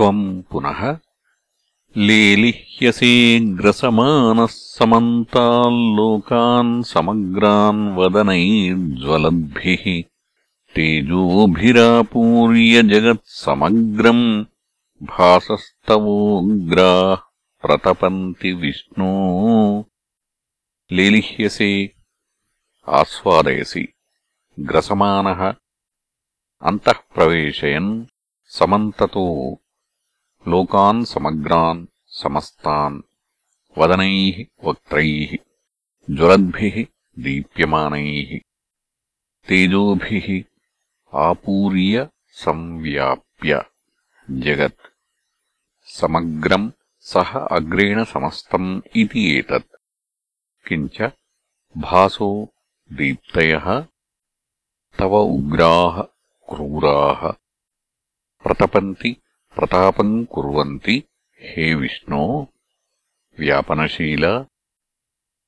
त्वम् पुनः लेलिह्यसे ग्रसमानः समन्ताल्लोकान् समग्रान् वदनैर्ज्वलद्भिः तेजोभिरापूर्य जगत्समग्रम् भासस्तवोग्राः प्रतपन्ति विष्णो लेलिह्यसे आस्वादयसि ग्रसमानः अन्तःप्रवेशयन् समन्ततो लोकान् समग्रान् समस्तान् वदनैः वक्त्रैः ज्वलद्भिः दीप्यमानैः तेजोभिः आपूर्य संव्याप्य जगत् समग्रम् सह अग्रेण समस्तम् इति एतत् किञ्च भासो दीप्तयः तव उग्राः क्रूराः प्रतपन्ति ప్రతాపం కుర్వంతి హే విష్ణో వ్యాపనశీల